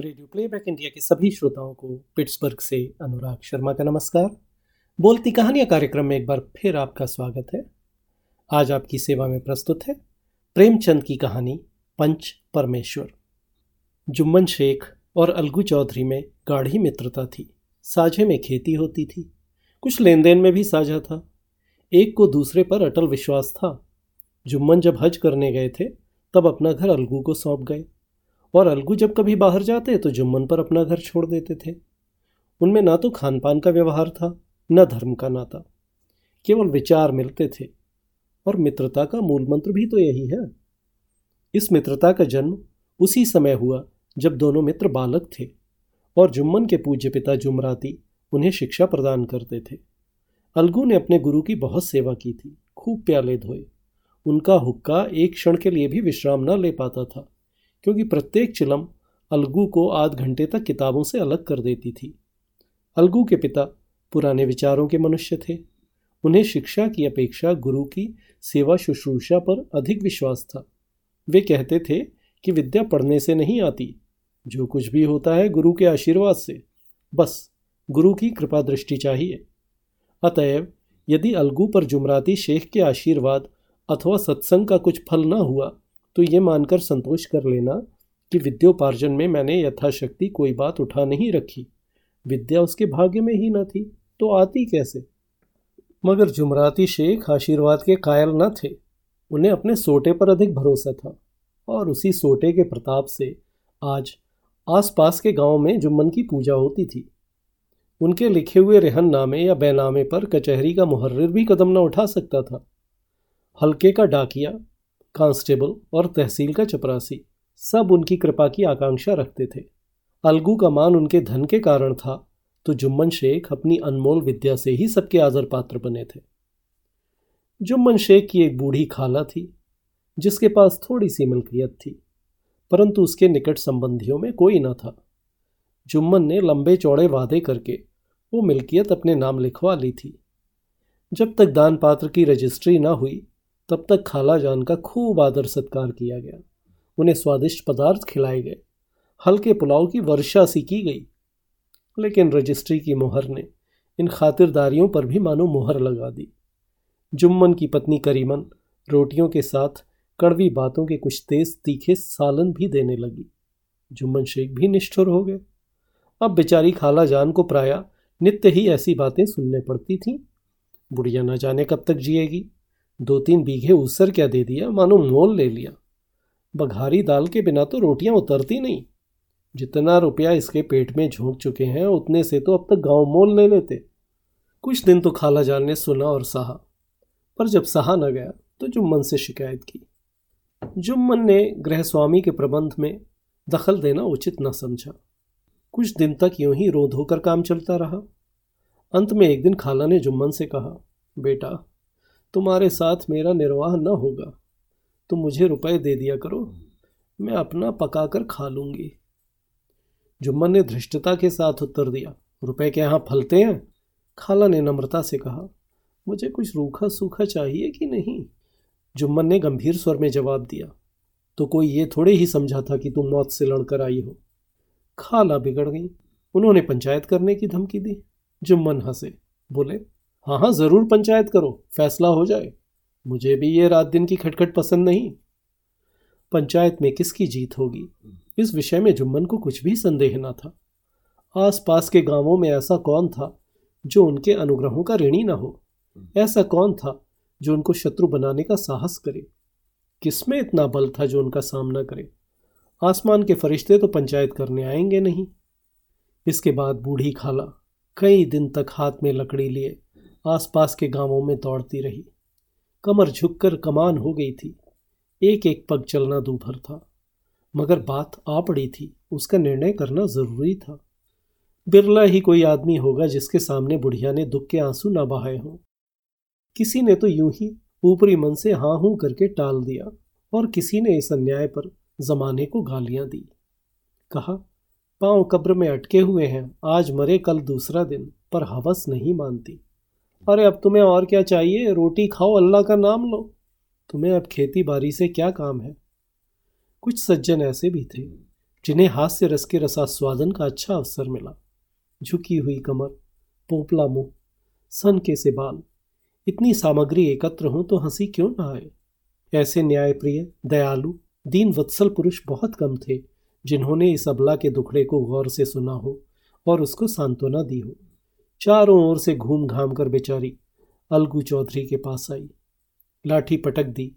Radio playback India के सभी श्रोताओं को पिट्सबर्ग से अनुराग शर्मा का नमस्कार। बोलती कहानियाँ कार्यक्रम में एक बार फिर आपका स्वागत है। आज आपकी सेवा में प्रस्तुत है प्रेमचंद की कहानी पंच परमेश्वर। जुम्मन शेख और अलगू चौधरी में गाढ़ी मित्रता थी। साझे में खेती होती थी। कुछ लेन देन में भी साझा था। एक को दूसरे पर अटल विश्वास था। जुम्मन जब हज करने गए थे, तब अपना घर अलगू को सौंप गए। और अलगू जब कभी बाहर जाते तो जुम्मन पर अपना घर छोड़ देते थे। उनमें ना तो खान पान का व्यवहार था, न धर्म का नाता। केवल विचार मिलते थे, और मित्रता का मूल मंत्र भी तो यही है। इस मित्रता का जन्म उसी समय हुआ जब दोनों मित्र बालक थे, और जुम्मन के पूज्य पिता जुमराती उन्हें शिक्षा प्रदान करते थे। अलगू ने अपने गुरु की बहुत सेवा की थी, खूब प्याले धोए। उनका हुक्का एक क्षण के लिए भी विश्राम न ले पाता था। क्योंकि प्रत्येक चिलम अलगू को आध घंटे तक किताबों से अलग कर देती थी। अलगू के पिता पुराने विचारों के मनुष्य थे। उन्हें शिक्षा की अपेक्षा गुरु की सेवा शुश्रूषा पर अधिक विश्वास था। वे कहते थे कि विद्या पढ़ने से नहीं आती। जो कुछ भी होता है गुरु के आशीर्वाद से। बस, गुरु की कृपा दृष्टि चाहिए। अतएव, यदि अलगू पर जुमराती शेख के आशीर्वाद अथवा सत्संग का कुछ फल न हुआ तो ये मानकर संतोष कर लेना कि विद्योपार्जन में मैंने यथाशक्ति कोई बात उठा नहीं रखी। विद्या उसके भाग्य में ही न थी तो आती कैसे? मगर जुमराती शेख आशीर्वाद के कायल न थे। उन्हें अपने सोटे पर अधिक भरोसा था और उसी सोटे के प्रताप से आज आसपास के गाँव में जुम्मन की पूजा होती थी, उनके लिखे हुए रेहन नामे या बैनामे पर कचहरी का मुहर्र भी कदम न उठा सकता था। हल्के का डाकिया कांस्टेबल और तहसील का चपरासी, सब उनकी कृपा की आकांक्षा रखते थे। अलगू का मान उनके धन के कारण था तो जुम्मन शेख अपनी अनमोल विद्या से ही सबके आदर पात्र बने थे। जुम्मन शेख की एक बूढ़ी खाला थी, जिसके पास थोड़ी सी मिल्कियत थी, परंतु उसके निकट संबंधियों में कोई न था। जुम्मन ने लंबे चौड़े वादे करके वो मिल्कियत अपने नाम लिखवा ली थी। जब तक दान पात्र की रजिस्ट्री ना हुई तब तक खाला जान का खूब आदर सत्कार किया गया। उन्हें स्वादिष्ट पदार्थ खिलाए गए। हल्के पुलाव की वर्षा सी की गई। लेकिन रजिस्ट्री की मोहर ने इन खातिरदारियों पर भी मानो मोहर लगा दी। जुम्मन की पत्नी करीमन रोटियों के साथ कड़वी बातों के कुछ तेज तीखे सालन भी देने लगी। जुम्मन शेख भी निष्ठुर हो गए। अब बेचारी खाला जान को प्राय नित्य ही ऐसी बातें सुनने पड़ती थीं। बुढ़िया न जाने कब तक जिएगी। दो तीन बीघे उसर क्या दे दिया? मानो मोल ले लिया। बघारी दाल के बिना तो रोटियाँ उतरती नहीं। जितना रुपया इसके पेट में झोंक चुके हैं, उतने से तो अब तक गाँव मोल ले लेते। कुछ दिन तो खाला जान ने सुना और सहा। पर जब सहा न गया तो जुम्मन से शिकायत की। जुम्मन ने गृह स्वामी के प्रबंध में दखल देना उचित न समझा। कुछ दिन तक यूँ ही रो धोकर काम चलता रहा। अंत में एक दिन खाला ने जुम्मन से कहा, बेटा तुम्हारे साथ मेरा निर्वाह न होगा। तो मुझे रुपए दे दिया करो, मैं अपना पका कर खा लूँगी। जुम्मन ने धृष्टता के साथ उत्तर दिया, रुपए के यहाँ फलते हैं? खाला ने नम्रता से कहा, मुझे कुछ रूखा सूखा चाहिए कि नहीं? जुम्मन ने गंभीर स्वर में जवाब दिया तो कोई ये थोड़े ही समझा था कि तुम मौत से लड़कर आई हो। खाला बिगड़ गई। उन्होंने पंचायत करने की धमकी दी। जुम्मन हंसे, बोले हाँ हाँ ज़रूर पंचायत करो, फैसला हो जाए। मुझे भी ये रात दिन की खटखट पसंद नहीं। पंचायत में किसकी जीत होगी? इस विषय में जुम्मन को कुछ भी संदेह न था। आसपास के गाँवों में ऐसा कौन था जो उनके अनुग्रहों का ऋणी न हो? ऐसा कौन था जो उनको शत्रु बनाने का साहस करे? किसमें इतना बल था जो उनका सामना करे? आसमान के फरिश्ते तो पंचायत करने आएँगे नहीं। इसके बाद बूढ़ी खाला कई दिन तक हाथ में लकड़ी लिए आसपास के गाँवों में दौड़ती रही। कमर झुककर कमान हो गई थी। एक एक पग चलना दूभर था। मगर बात आ पड़ी थी। उसका निर्णय करना ज़रूरी था। बिरला ही कोई आदमी होगा जिसके सामने बुढ़िया ने दुख के आँसू न बहाए हों। किसी ने तो यूँ ही ऊपरी मन से हाँ हूँ करके टाल दिया और किसी ने इस अन्याय पर जमाने को गालियाँ दी। कहा, पाँव कब्र में अटके हुए हैं। आज मरे कल दूसरा दिन, पर हवस नहीं मानती। अरे, अब तुम्हें और क्या चाहिए? रोटी खाओ, अल्लाह का नाम लो। तुम्हें अब खेती बाड़ी से क्या काम है? कुछ सज्जन ऐसे भी थे, जिन्हें हास्य रस के रसास्वादन का अच्छा अवसर मिला। झुकी हुई कमर, पोपला मुँह सन के से बाल। इतनी सामग्री एकत्र हो तो हँसी क्यों ना आए? ऐसे न्यायप्रिय, दयालु दीन वत्सल पुरुष बहुत कम थे, जिन्होंने इस अबला के दुखड़े को गौर से सुना हो और उसको सांत्वना दी हो। चारों ओर से घूम घाम कर बेचारी अलगू चौधरी के पास आई। लाठी पटक दी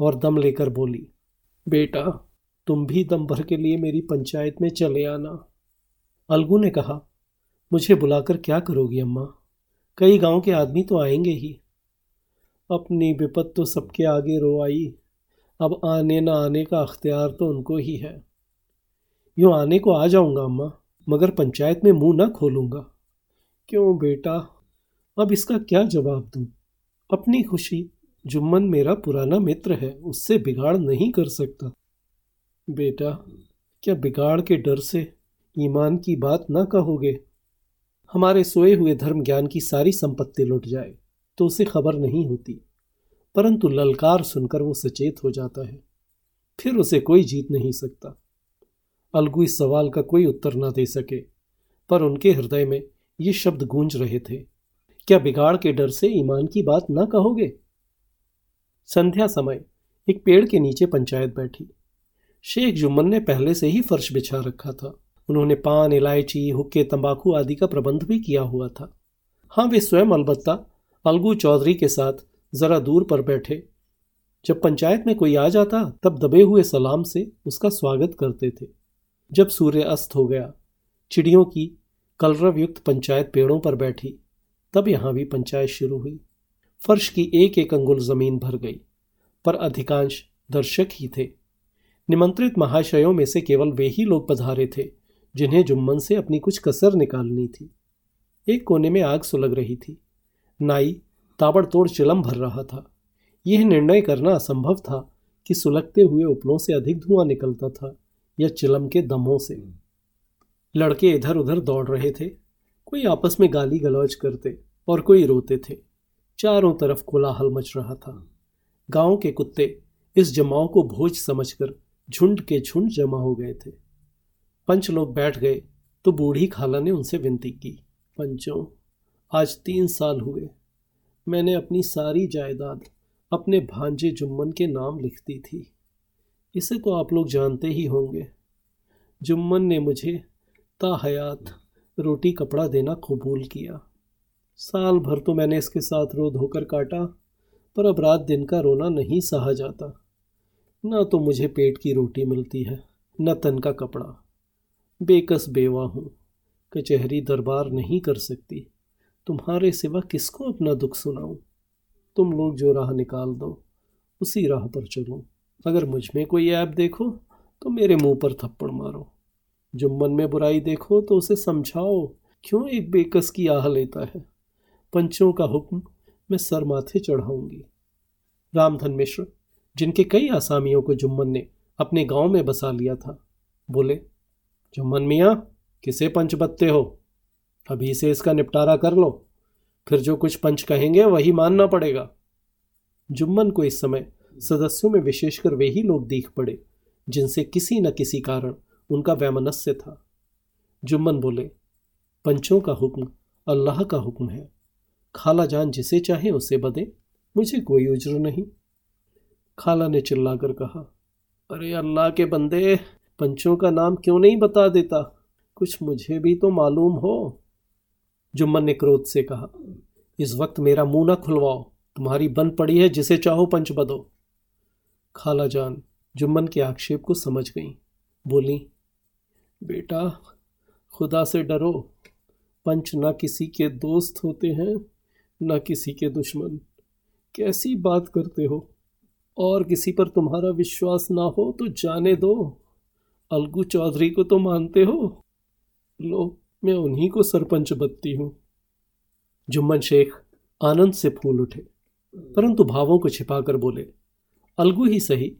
और दम लेकर बोली, बेटा, तुम भी दम भर के लिए मेरी पंचायत में चले आना। अलगू ने कहा, मुझे बुलाकर क्या करोगी अम्मा? कई गाँव के आदमी तो आएँगे ही। अपनी विपत तो सबके आगे रो आई। अब आने ना आने का अख्तियार तो उनको ही है। यूँ आने को आ जाऊँगा अम्मा, मगर पंचायत में मुँह ना खोलूँगा। क्यों बेटा? अब इसका क्या जवाब दूँ? अपनी खुशी जुम्मन मेरा पुराना मित्र है, उससे बिगाड़ नहीं कर सकता। बेटा, क्या बिगाड़ के डर से ईमान की बात ना कहोगे? हमारे सोए हुए धर्म ज्ञान की सारी संपत्ति लुट जाए तो उसे खबर नहीं होती। परंतु ललकार सुनकर वो सचेत हो जाता है। फिर उसे कोई जीत नहीं सकता। अलगू इस सवाल का कोई उत्तर ना दे सके, पर उनके हृदय में ये शब्द गूंज रहे थे। क्या बिगाड़ के डर से ईमान की बात ना कहोगे? संध्या समय, एक पेड़ के नीचे पंचायत बैठी। शेख जुम्मन ने पहले से ही फर्श बिछा रखा था। उन्होंने पान, इलायची, हुक्के, तंबाकू आदि का प्रबंध भी किया हुआ था। हाँ वे स्वयं अलबत्ता, अलगू चौधरी के साथ जरा दूर पर बैठे। जब पंचायत में कोई आ जाता, तब दबे हुए सलाम से उसका स्वागत करते थे। जब सूर्य अस्त हो गया, चिड़ियों की कलरव युक्त पंचायत पेड़ों पर बैठी। तब यहाँ भी पंचायत शुरू हुई। फर्श की एक एक अंगुल ज़मीन भर गई, पर अधिकांश दर्शक ही थे। निमंत्रित महाशयों में से केवल वे ही लोग पधारे थे, जिन्हें जुम्मन से अपनी कुछ कसर निकालनी थी। एक कोने में आग सुलग रही थी। नाई ताबड़तोड़ चिलम भर रहा था। यह निर्णय करना असंभव था कि सुलगते हुए उपलों से अधिक धुआँ निकलता था या चिलम के दमों से। लड़के इधर उधर दौड़ रहे थे। कोई आपस में गाली गलौज करते और कोई रोते थे। चारों तरफ़ कोलाहल मच रहा था। गाँव के कुत्ते इस जमाव को भोज समझकर झुंड के झुंड जमा हो गए थे। पंच लोग बैठ गए तो बूढ़ी खाला ने उनसे विनती की, पंचों, आज तीन साल हुए। मैंने अपनी सारी जायदाद अपने भांजे जुम्मन के नाम लिख दी थी। इसे तो आप लोग जानते ही होंगे। जुम्मन ने मुझे ताहयात रोटी कपड़ा देना कबूल किया। साल भर तो मैंने इसके साथ रो धोकर काटा, पर अब रात दिन का रोना नहीं सहा जाता। न तो मुझे पेट की रोटी मिलती है, न तन का कपड़ा। बेकस बेवा हूँ, कचहरी दरबार नहीं कर सकती। तुम्हारे सिवा किसको अपना दुख सुनाऊं? तुम लोग जो राह निकाल दो, उसी राह पर चलूँ। अगर मुझमें कोई ऐप देखो तो मेरे मुँह पर थप्पड़ मारो। जो मन में बुराई देखो तो उसे समझाओ, क्यों एक बेकस की आह लेता है? पंचों का हुक्म, मैं सर माथे चढ़ाऊँगी। रामधन मिश्र, जिनके कई आसामियों को जुम्मन ने अपने गाँव में बसा लिया था, बोले, जुम्मन मियाँ, किसे पंच बत्ते हो? अभी से इसका निपटारा कर लो। फिर जो कुछ पंच कहेंगे, वही मानना पड़ेगा। जुम्मन को इस समय सदस्यों में विशेषकर वे ही लोग दीख पड़े, जिनसे किसी न किसी कारण उनका वैमनस्य था। जुम्मन बोले पंचों का हुक्म अल्लाह का हुक्म है। खाला जान जिसे चाहे उसे बदे, मुझे कोई उज्र नहीं। खाला ने चिल्लाकर कहा, अरे अल्लाह के बंदे पंचों का नाम क्यों नहीं बता देता? कुछ मुझे भी तो मालूम हो। जुम्मन ने क्रोध से कहा, इस वक्त मेरा मुँह ना खुलवाओ, तुम्हारी बन पड़ी है जिसे चाहो पंच बदो। खाला जान जुम्मन के आक्षेप को समझ गई, बोली बेटा, खुदा से डरो। पंच ना किसी के दोस्त होते हैं, ना किसी के दुश्मन। कैसी बात करते हो? और किसी पर तुम्हारा विश्वास ना हो तो जाने दो। अलगू चौधरी को तो मानते हो? लो, मैं उन्हीं को सरपंच बत्ती हूँ। जुम्मन शेख आनंद से फूल उठे, परंतु भावों को छिपाकर बोले, अलगू ही सही।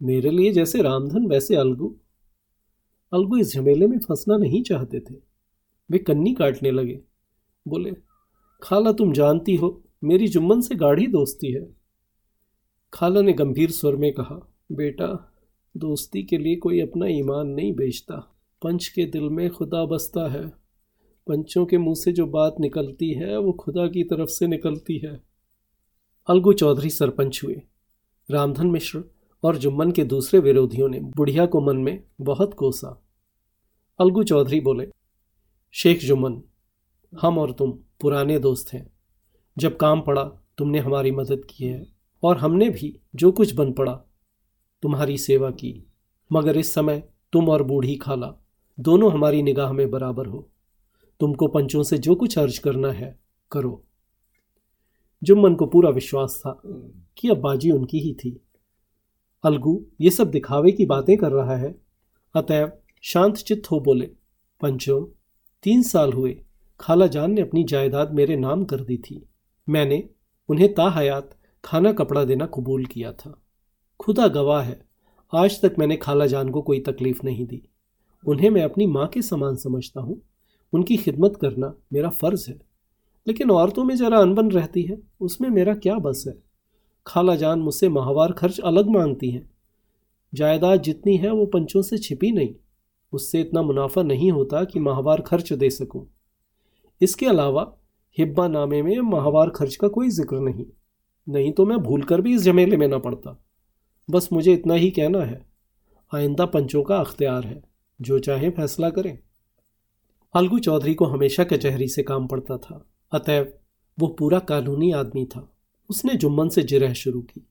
मेरे लिए जैसे रामधन, वैसे अलगू। अलगू इस झमेले में फंसना नहीं चाहते थे। वे कन्नी काटने लगे। बोले, खाला, तुम जानती हो, मेरी जुम्मन से गाढ़ी दोस्ती है। खाला ने गंभीर स्वर में कहा, बेटा, दोस्ती के लिए कोई अपना ईमान नहीं बेचता। पंच के दिल में खुदा बसता है। पंचों के मुँह से जो बात निकलती है, वो खुदा की तरफ़ से निकलती है। अलगू चौधरी सरपंच हुए। रामधन मिश्र और जुम्मन के दूसरे विरोधियों ने बुढ़िया को मन में बहुत कोसा। अलगू चौधरी बोले, शेख जुम्मन, हम और तुम पुराने दोस्त हैं। जब काम पड़ा, तुमने हमारी मदद की है और हमने भी जो कुछ बन पड़ा, तुम्हारी सेवा की। मगर इस समय तुम और बूढ़ी खाला, दोनों हमारी निगाह में बराबर हो। तुमको पंचों से जो कुछ अर्ज़ करना है, करो। जुम्मन को पूरा विश्वास था कि अब बाजी उनकी ही थी। अलगू ये सब दिखावे की बातें कर रहा है, अतएव शांत चित्त हो बोले, पंचों, तीन साल हुए, खाला जान ने अपनी जायदाद मेरे नाम कर दी थी। मैंने उन्हें ताहयात, खाना कपड़ा देना कबूल किया था। खुदा गवाह है, आज तक मैंने खाला जान को कोई तकलीफ़ नहीं दी। उन्हें मैं अपनी माँ के समान समझता हूँ। उनकी खिदमत करना मेरा फ़र्ज़ है। लेकिन औरतों में ज़रा अनबन रहती है, उसमें मेरा क्या बस है? खाला जान मुझसे माहवार खर्च अलग मांगती हैं। जायदाद जितनी है वो पंचों से छिपी नहीं। उससे इतना मुनाफा नहीं होता कि माहवार खर्च दे सकूँ। इसके अलावा, हिब्बा नामे में माहवार खर्च का कोई ज़िक्र नहीं। नहीं तो मैं भूलकर भी इस झमेले में ना पड़ता। बस मुझे इतना ही कहना है। आइंदा पंचों का अख्तियार है। जो चाहे फैसला करें। अलगू चौधरी को हमेशा कचहरी से काम पड़ता था। अतएव, वो पूरा कानूनी आदमी था। उसने जुम्मन से जिरह शुरू की।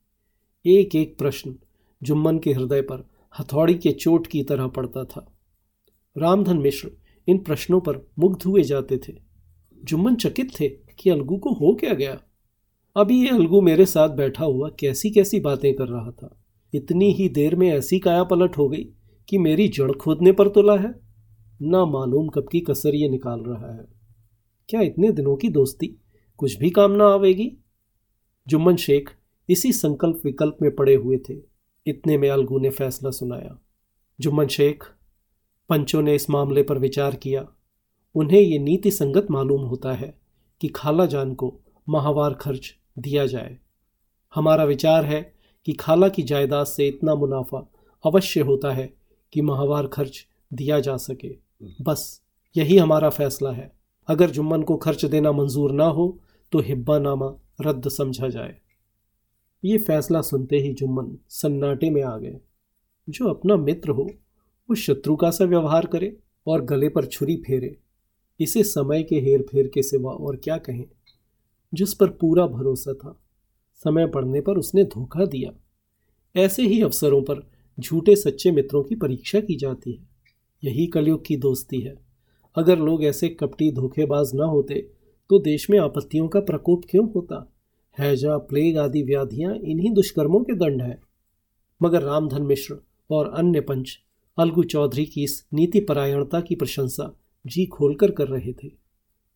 एक एक प्रश्न जुम्मन के हृदय पर हथौड़ी के चोट की तरह पड़ता था। रामधन मिश्र इन प्रश्नों पर मुग्ध हुए जाते थे। जुम्मन चकित थे कि अलगू को हो क्या गया? अभी ये अलगू मेरे साथ बैठा हुआ कैसी कैसी बातें कर रहा था। इतनी ही देर में ऐसी काया पलट हो गई कि मेरी जड़ खोदने पर तुला है। ना मालूम कब की कसर ये निकाल रहा है। क्या इतने दिनों की दोस्ती कुछ भी काम ना आवेगी? जुम्मन शेख इसी संकल्प विकल्प में पड़े हुए थे। इतने में अलगू ने फैसला सुनाया। जुम्मन शेख पंचों ने इस मामले पर विचार किया। उन्हें ये नीति संगत मालूम होता है कि खाला जान को माहवार खर्च दिया जाए। हमारा विचार है कि खाला की जायदाद से इतना मुनाफा अवश्य होता है कि माहवार खर्च दिया जा सके। बस यही हमारा फैसला है। अगर जुम्मन को खर्च देना मंजूर ना हो तो हिब्बा नामा रद्द समझा जाए। ये फैसला सुनते ही जुम्मन सन्नाटे में आ गए। जो अपना मित्र हो वो शत्रु का सा व्यवहार करे और गले पर छुरी फेरे। इसे समय के हेर फेर के सिवा और क्या कहें? जिस पर पूरा भरोसा था। समय पड़ने पर उसने धोखा दिया। ऐसे ही अवसरों पर झूठे सच्चे मित्रों की परीक्षा की जाती है। यही कलयुग की दोस्ती है। अगर लोग ऐसे कपटी धोखेबाज न होते तो देश में आपत्तियों का प्रकोप क्यों होता? हैजा, प्लेग आदि व्याधियाँ इन्हीं दुष्कर्मों के दंड है। मगर रामधन मिश्र और अन्य पंच अलगू चौधरी की इस नीति परायणता की प्रशंसा जी खोलकर कर रहे थे।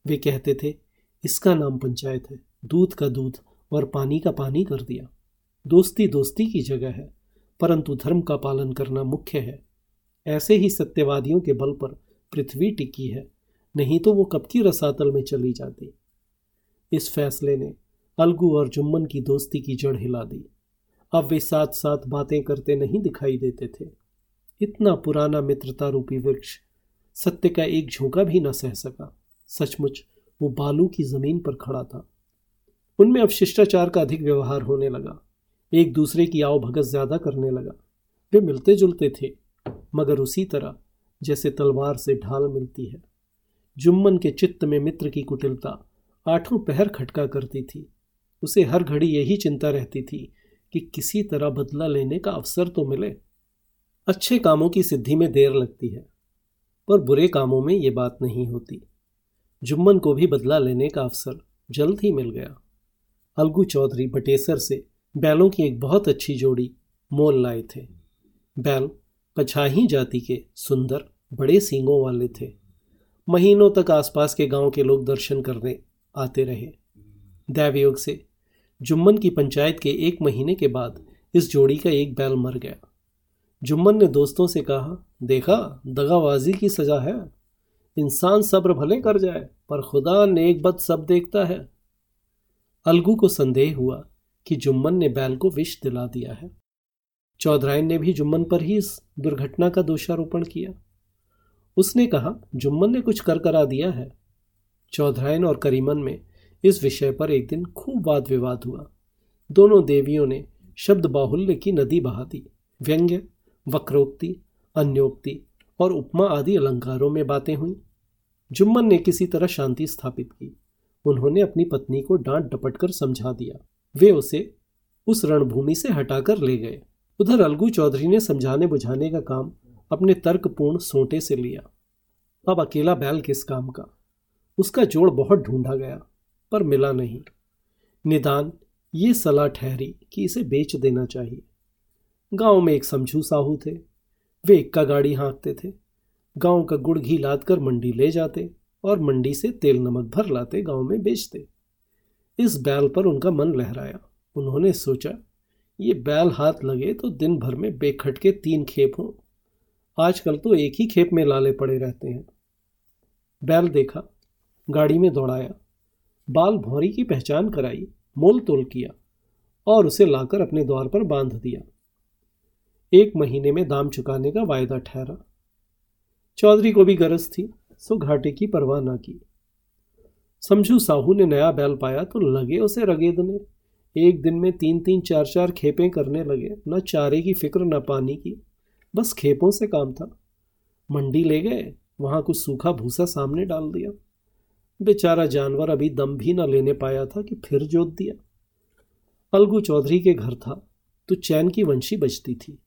वे कहते थे, इसका नाम पंचायत है, दूध का दूध और पानी का पानी कर दिया। दोस्ती दोस्ती की जगह है, परंतु धर्म का पालन करना मुख्य है। ऐसे ही सत्यवादियों के बल पर पृथ्वी टिकी है, नहीं तो वो कब की रसातल में चली जाती। इस फैसले ने अलगू और जुम्मन की दोस्ती की जड़ हिला दी। अब वे साथ साथ बातें करते नहीं दिखाई देते थे। इतना पुराना मित्रता रूपी वृक्ष, सत्य का एक झोंका भी न सह सका। सचमुच वो बालू की ज़मीन पर खड़ा था। उनमें अब शिष्टाचार का अधिक व्यवहार होने लगा। एक दूसरे की आओ भगत ज़्यादा करने लगा। वे मिलते जुलते थे, मगर उसी तरह जैसे तलवार से ढाल मिलती है। जुम्मन के चित्त में मित्र की कुटिलता आठों पहर खटका करती थी। उसे हर घड़ी यही चिंता रहती थी कि किसी तरह बदला लेने का अवसर तो मिले। अच्छे कामों की सिद्धि में देर लगती है, पर बुरे कामों में ये बात नहीं होती। जुम्मन को भी बदला लेने का अवसर जल्द ही मिल गया। अलगू चौधरी बटेसर से बैलों की एक बहुत अच्छी जोड़ी मोल लाए थे। बैल पछाही जाति के सुंदर बड़े सींगों वाले थे। महीनों तक आसपास के गाँव के लोग दर्शन करने आते रहे। दैवयोग से जुम्मन की पंचायत के एक महीने के बाद इस जोड़ी का एक बैल मर गया। जुम्मन ने दोस्तों से कहा, देखा, दगाबाजी की सजा है। इंसान सब्र भले कर जाए, पर खुदा नेक बद सब देखता है। अलगू को संदेह हुआ कि जुम्मन ने बैल को विष दिला दिया है। चौधरायन ने भी जुम्मन पर ही इस दुर्घटना का दोषारोपण किया। उसने कहा, जुम्मन ने कुछ कर करा दिया है। चौधरायन और करीमन में इस विषय पर एक दिन खूब वाद विवाद हुआ। दोनों देवियों ने शब्द बाहुल्य की नदी बहा दी। व्यंग्य वक्रोक्ति, अन्योक्ति और उपमा आदि अलंकारों में बातें हुई। जुम्मन ने किसी तरह शांति स्थापित की। उन्होंने अपनी पत्नी को डांट डपट कर समझा दिया। वे उसे उस रणभूमि से हटाकर ले गए। उधर अलगू चौधरी ने समझाने बुझाने का काम अपने तर्कपूर्ण सोटे से लिया। अब अकेला बैल किस काम का? उसका जोड़ बहुत ढूंढा गया, पर मिला नहीं। निदान, ये सलाह ठहरी कि इसे बेच देना चाहिए। गाँव में एक समझू साहू थे। वे इक्का गाड़ी हाँकते थे। गाँव का गुड़ घी लाद कर मंडी ले जाते और मंडी से तेल नमक भर लाते गाँव में बेचते। इस बैल पर उनका मन लहराया। उन्होंने सोचा, ये बैल हाथ लगे तो दिन भर में बेखट के तीन खेप हों। आजकल तो एक ही खेप में लाले पड़े रहते हैं। बैल देखा, गाड़ी में दौड़ाया। बाल भौरी की पहचान कराई, मोल तोल किया और उसे लाकर अपने द्वार पर बाँध दिया। एक महीने में दाम चुकाने का वायदा ठहरा। चौधरी को भी गरज थी, सो घाटे की परवाह ना की। समझू साहू ने नया बैल पाया तो लगे उसे रगेदने। एक दिन में तीन तीन चार चार खेपें करने लगे, न चारे की फ़िक्र, न पानी की। बस खेपों से काम था। मंडी ले गए, वहाँ कुछ सूखा भूसा सामने डाल दिया। बेचारा जानवर अभी दम भी न लेने पाया था कि फिर जोत दिया। अलगू चौधरी के घर था तो चैन की वंशी बजती थी।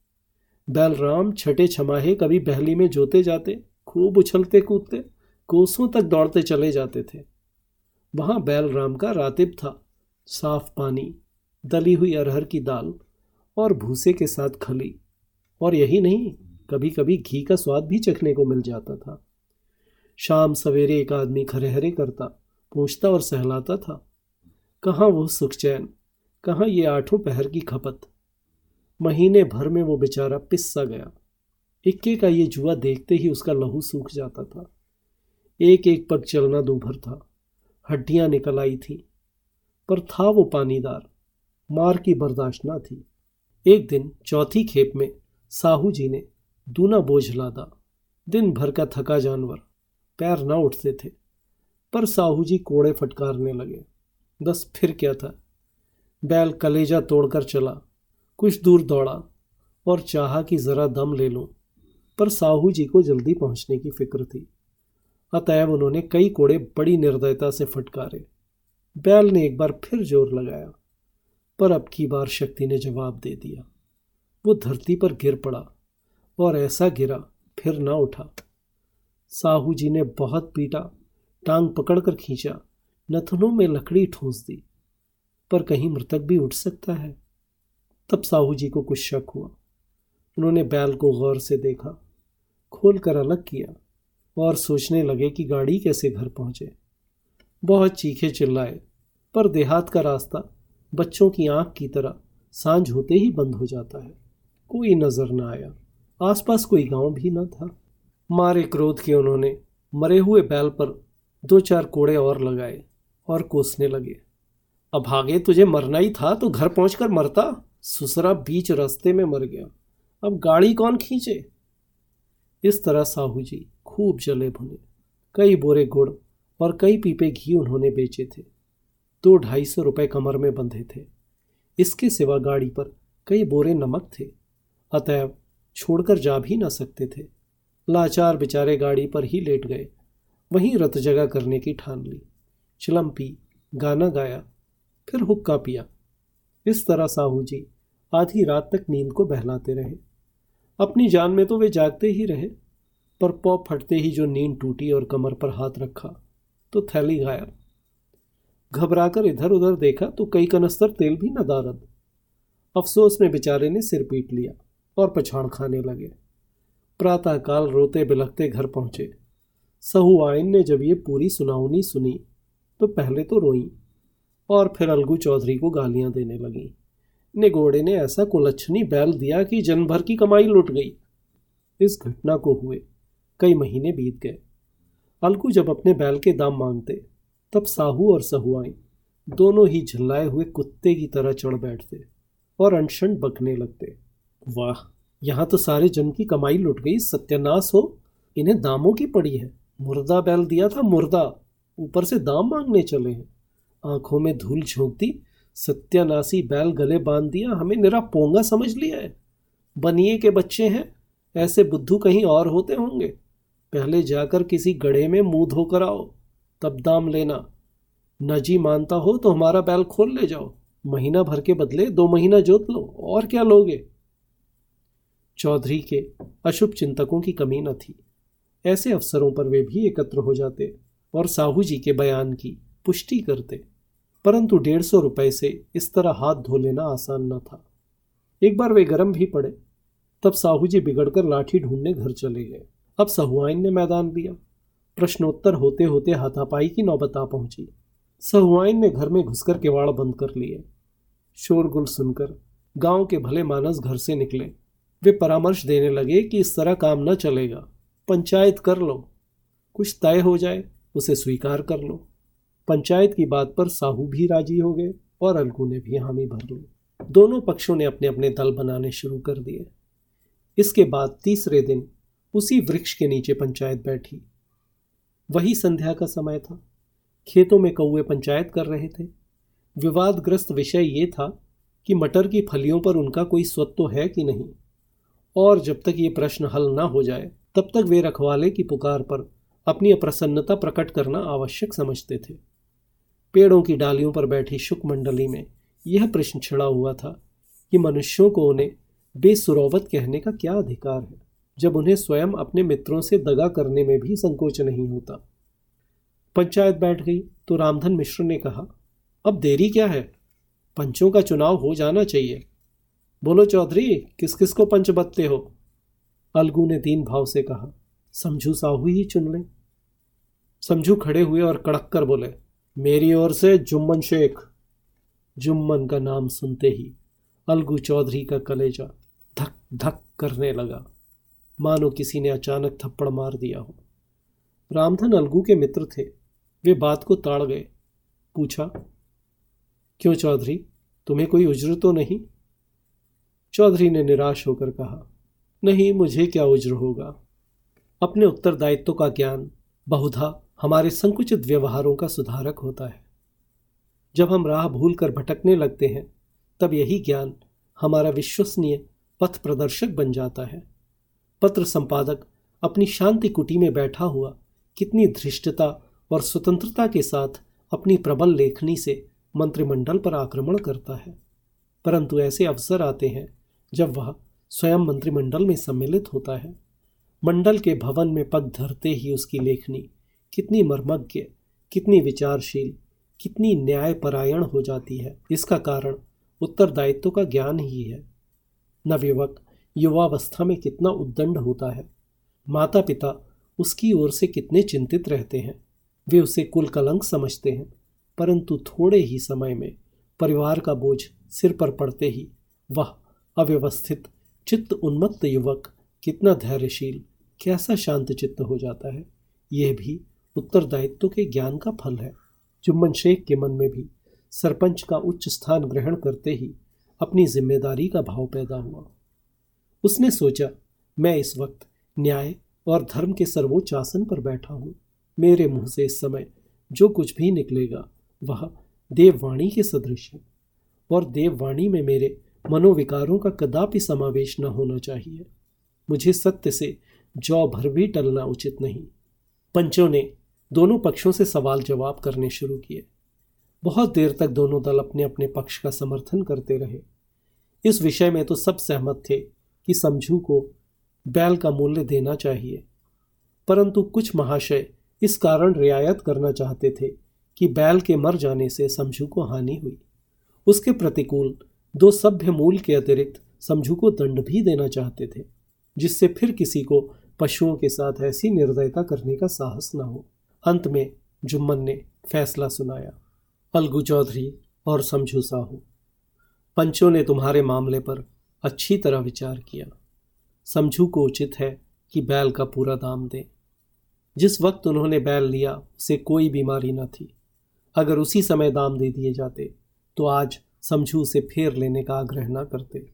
बैलराम छठे छमाहे कभी बहली में जोते जाते, खूब उछलते कूदते, कोसों तक दौड़ते चले जाते थे। वहाँ बैलराम का रातिब था, साफ़ पानी, दली हुई अरहर की दाल और भूसे के साथ खली। और यही नहीं कभी कभी घी का स्वाद भी चखने को मिल जाता था। शाम सवेरे एक आदमी खरेहरे करता, पूछता और सहलाता था, कहाँ वो सुखचैन कहाँ ये आठों पहर की खपत? महीने भर में वो बेचारा पिस्सा गया। इक्के का ये जुआ देखते ही उसका लहू सूख जाता था। एक एक पग चलना दूभर था। हड्डियाँ निकल आई थी, पर था वो पानीदार, मार की बर्दाश्त ना थी। एक दिन चौथी खेप में साहू जी ने दूना बोझ लादा। दिन भर का थका जानवर, पैर ना उठते थे, पर साहू जी कोड़े फटकारने लगे। बस फिर क्या था? बैल कलेजा तोड़कर चला। कुछ दूर दौड़ा और चाहा कि ज़रा दम ले लूँ, पर साहू जी को जल्दी पहुँचने की फ़िक्र थी। अतएव उन्होंने कई कोड़े बड़ी निर्दयता से फटकारे। बैल ने एक बार फिर ज़ोर लगाया, पर अब की बार शक्ति ने जवाब दे दिया। वो धरती पर गिर पड़ा और ऐसा गिरा फिर ना उठा। साहू जी ने बहुत पीटा, टांग पकड़कर खींचा, नथनों में लकड़ी ठूंस दी, पर कहीं मृतक भी उठ सकता है? तब साहू जी को कुछ शक हुआ। उन्होंने बैल को गौर से देखा खोल कर अलग किया और सोचने लगे कि गाड़ी कैसे घर पहुँचे। बहुत चीखे चिल्लाए, पर देहात का रास्ता बच्चों की आँख की तरह साँझ होते ही बंद हो जाता है। कोई नज़र न आया, आसपास कोई गाँव भी न था। मारे क्रोध के उन्होंने मरे हुए बैल पर दो चार कोड़े और लगाए और कोसने लगे, अब आगे तुझे मरना ही था तो घर पहुंचकर मरता? सुसरा बीच रास्ते में मर गया। अब गाड़ी कौन खींचे? इस तरह साहू जी खूब जले भुने। कई बोरे गुड़ और कई पीपे घी उन्होंने बेचे थे। दो ढाई सौ रुपये कमर में बंधे थे। इसके सिवा गाड़ी पर कई बोरे नमक थे। अतएव छोड़कर जा भी ना सकते थे। लाचार बेचारे गाड़ी पर ही लेट गए। वहीं रत जगह करने की ठान ली। चिलम पी, गाना गाया, फिर हुक्का पिया। इस तरह साहू जी आधी रात तक नींद को बहलाते रहे। अपनी जान में तो वे जागते ही रहे, पर पौ फटते ही जो नींद टूटी और कमर पर हाथ रखा तो थैली गायब। घबराकर इधर उधर देखा तो कई कनस्तर तेल भी नदारद। अफसोस में बेचारे ने सिर पीट लिया और पछाड़ खाने लगे। प्रातःकाल रोते बिलखते घर पहुँचे। सहु आयन ने जब ये पूरी सुनावनी सुनी तो पहले तो रोई और फिर अलगू चौधरी को गालियाँ देने लगी। निगोड़े ने ऐसा कुलच्छनी बैल दिया कि जन भर की कमाई लुट गई। इस घटना को हुए कई महीने बीत गए। अलगू जब अपने बैल के दाम मांगते, तब साहू और सहुआई दोनों ही झल्लाए हुए कुत्ते की तरह चढ़ बैठते और अनशन बकने लगते। वाह, यहाँ तो सारे जन की कमाई लुट गई, सत्यानाश हो। इन्हें दामों की पड़ी है। मुर्दा बैल दिया था, मुर्दा। ऊपर से दाम मांगने चले हैं। आँखों में धूल झोंकती सत्यानाशी बैल गले बाँध दिया, हमें निरा पोंगा समझ लिया है। बनिए के बच्चे हैं, ऐसे बुद्धू कहीं और होते होंगे। पहले जाकर किसी गढ़े में मुँह धोकर आओ, तब दाम लेना। नजी मानता हो तो हमारा बैल खोल ले जाओ। महीना भर के बदले दो महीना जोत लो, और क्या लोगे? चौधरी के अशुभ चिंतकों की कमी न थी। ऐसे अवसरों पर वे भी एकत्र हो जाते और साहू जी के बयान की पुष्टि करते। परंतु डेढ़ सौ रुपये से इस तरह हाथ धो लेना आसान न था। एक बार वे गर्म भी पड़े, तब साहू जी बिगड़कर लाठी ढूँढने घर चले गए। अब सहुआइन ने मैदान लिया प्रश्नोत्तर होते होते हाथापाई की नौबत आ पहुँची। सहुआइन ने घर में घुसकर किवाड़ बंद कर लिए। शोरगुल सुनकर गाँव के भले मानस घर से निकले। वे परामर्श देने लगे कि इस तरह काम न चलेगा। पंचायत कर लो। कुछ तय हो जाए, उसे स्वीकार कर लो। पंचायत की बात पर साहू भी राज़ी हो गए और अलगू ने भी हामी भर ली। दोनों पक्षों ने अपने अपने दल बनाने शुरू कर दिए। इसके बाद तीसरे दिन उसी वृक्ष के नीचे पंचायत बैठी। वही संध्या का समय था। खेतों में कौए पंचायत कर रहे थे। विवादग्रस्त विषय ये था कि मटर की फलियों पर उनका कोई स्वत्व है कि नहीं। और जब तक ये प्रश्न हल ना हो जाए, तब तक वे रखवाले की पुकार पर अपनी अप्रसन्नता प्रकट करना आवश्यक समझते थे। पेड़ों की डालियों पर बैठी शुक मंडली में यह प्रश्न छिड़ा हुआ था कि मनुष्यों को उन्हें बेसुरौवत कहने का क्या अधिकार है, जब उन्हें स्वयं अपने मित्रों से दगा करने में भी संकोच नहीं होता। पंचायत बैठ गई तो रामधन मिश्र ने कहा, अब देरी क्या है? पंचों का चुनाव हो जाना चाहिए। बोलो चौधरी किस किस को पंच बत्ते हो? अलगू ने दीन भाव से कहा, समझू साहू ही चुन ले। समझू खड़े हुए और कड़क कर बोले मेरी ओर से जुम्मन शेख, जुम्मन का नाम सुनते ही अलगू चौधरी का कलेजा धक धक करने लगा। मानो किसी ने अचानक थप्पड़ मार दिया हो। रामधन अलगू के मित्र थे, वे बात को ताड़ गए। पूछा, क्यों चौधरी, तुम्हें कोई उज्र तो नहीं? चौधरी ने निराश होकर कहा, नहीं, मुझे क्या उज्र होगा? अपने उत्तरदायित्व का ज्ञान बहुधा हमारे संकुचित व्यवहारों का सुधारक होता है। जब हम राह भूल कर भटकने लगते हैं, तब यही ज्ञान हमारा विश्वसनीय पथ प्रदर्शक बन जाता है। पत्र संपादक अपनी शांति कुटी में बैठा हुआ कितनी धृष्टता और स्वतंत्रता के साथ अपनी प्रबल लेखनी से मंत्रिमंडल पर आक्रमण करता है। परंतु ऐसे अवसर आते हैं जब वह स्वयं मंत्रिमंडल में सम्मिलित होता है। मंडल के भवन में पग धरते ही उसकी लेखनी कितनी मर्मज्ञ, कितनी विचारशील, कितनी न्यायपरायण हो जाती है। इसका कारण उत्तरदायित्व का ज्ञान ही है। नवयुवक युवावस्था में कितना उद्दंड होता है। माता पिता उसकी ओर से कितने चिंतित रहते हैं। वे उसे कुल कलंक समझते हैं, परंतु थोड़े ही समय में परिवार का बोझ सिर पर पड़ते ही वह अव्यवस्थित, चित्त उन्मत्त युवक कितना धैर्यशील, कैसा शांत चित्त हो जाता है, यह भी उत्तरदायित्व के ज्ञान का फल है। जुम्मन शेख के मन में भी सरपंच का उच्च स्थान ग्रहण करते ही अपनी ज़िम्मेदारी का भाव पैदा हुआ। उसने सोचा, मैं इस वक्त न्याय और धर्म के सर्वोच्च आसन पर बैठा हूँ। मेरे मुँह से इस समय जो कुछ भी निकलेगा, वह देववाणी के सदृश है और देववाणी में मेरे मनोविकारों का कदापि समावेश न होना चाहिए। मुझे सत्य से जौ भर भी टलना उचित नहीं। पंचों ने दोनों पक्षों से सवाल जवाब करने शुरू किए। बहुत देर तक दोनों दल अपने अपने पक्ष का समर्थन करते रहे। इस विषय में तो सब सहमत थे कि समझू को बैल का मूल्य देना चाहिए। परंतु कुछ महाशय इस कारण रियायत करना चाहते थे कि बैल के मर जाने से समझू को हानि हुई। उसके प्रतिकूल दो सभ्य मूल के अतिरिक्त समझू को दंड भी देना चाहते थे, जिससे फिर किसी को पशुओं के साथ ऐसी निर्दयता करने का साहस न हो। अंत में जुम्मन ने फैसला सुनाया। अलगू चौधरी और समझू साहू, पंचों ने तुम्हारे मामले पर अच्छी तरह विचार किया। समझू को उचित है कि बैल का पूरा दाम दें। जिस वक्त उन्होंने बैल लिया, उसे कोई बीमारी न थी। अगर उसी समय दाम दे दिए जाते तो आज समझू उसे फेर लेने का आग्रह न करते।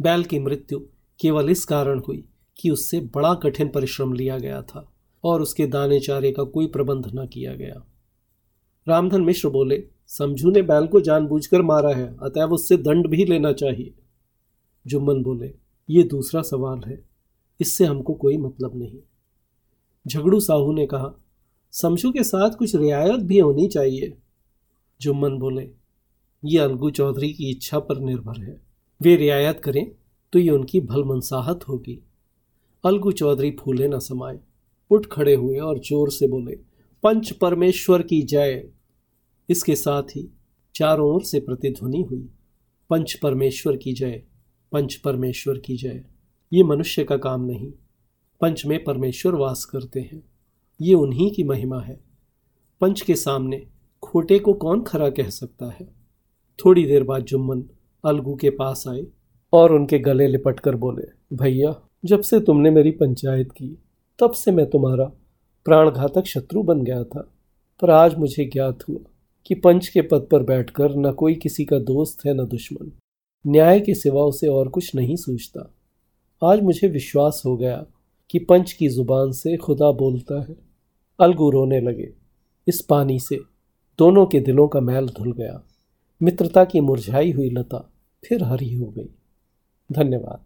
बैल की मृत्यु केवल इस कारण हुई कि उससे बड़ा कठिन परिश्रम लिया गया था। और उसके दाने चारे का कोई प्रबंध न किया गया। रामधन मिश्र बोले, समझू ने बैल को जानबूझकर मारा है अतएव उससे दंड भी लेना चाहिए। जुम्मन बोले, ये दूसरा सवाल है, इससे हमको कोई मतलब नहीं। झगड़ू साहू ने कहा, समझू के साथ कुछ रियायत भी होनी चाहिए? जुम्मन बोले, ये अलगू चौधरी की इच्छा पर निर्भर है। वे रियायत करें तो ये उनकी भलमनसाहत होगी। अलगू चौधरी फूले न समाये उठ खड़े हुए और ज़ोर से बोले, पंच परमेश्वर की जय। इसके साथ ही चारों ओर से प्रतिध्वनि हुई, पंच परमेश्वर की जय, पंच परमेश्वर की जय। ये मनुष्य का काम नहीं, पंच में परमेश्वर वास करते हैं। ये उन्हीं की महिमा है। पंच के सामने खोटे को कौन खरा कह सकता है? थोड़ी देर बाद जुम्मन अलगू के पास आए और उनके गले लिपट कर बोले, भैया, जब से तुमने मेरी पंचायत की तब से मैं तुम्हारा प्राणघातक शत्रु बन गया था। पर आज मुझे ज्ञात हुआ कि पंच के पद पर बैठकर न कोई किसी का दोस्त है, न दुश्मन। न्याय के सिवा उसे और कुछ नहीं सूझता। आज मुझे विश्वास हो गया कि पंच की ज़ुबान से खुदा बोलता है। अलगू रोने लगे। इस पानी से दोनों के दिलों का मैल धुल गया। मित्रता की मुरझाई हुई लता फिर हरी हो गई। धन्यवाद।